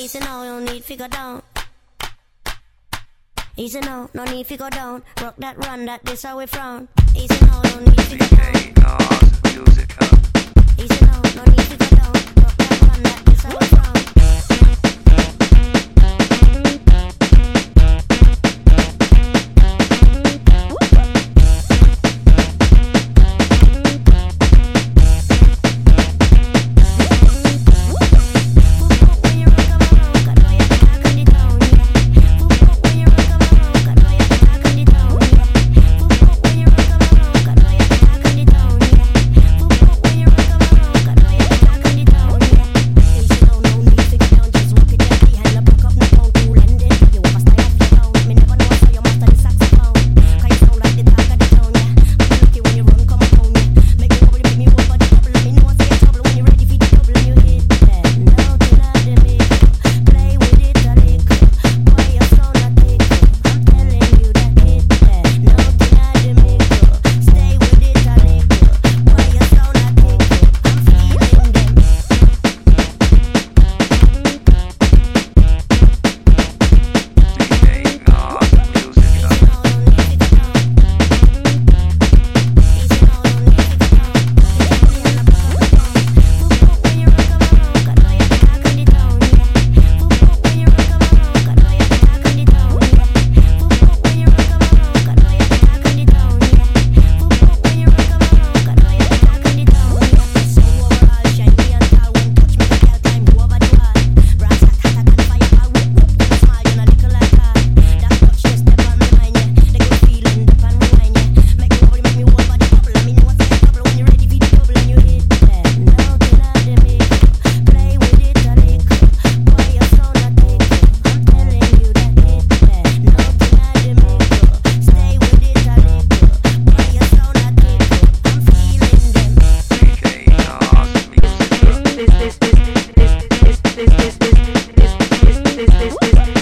easy now, you need to go down. Easy now, no need to go down. Rock that run, that this how we frown. Easy now, no need to go down. DJ Nos Musica. Easy now, no need to go down. Rock that run, that this how we frown. this, this, this.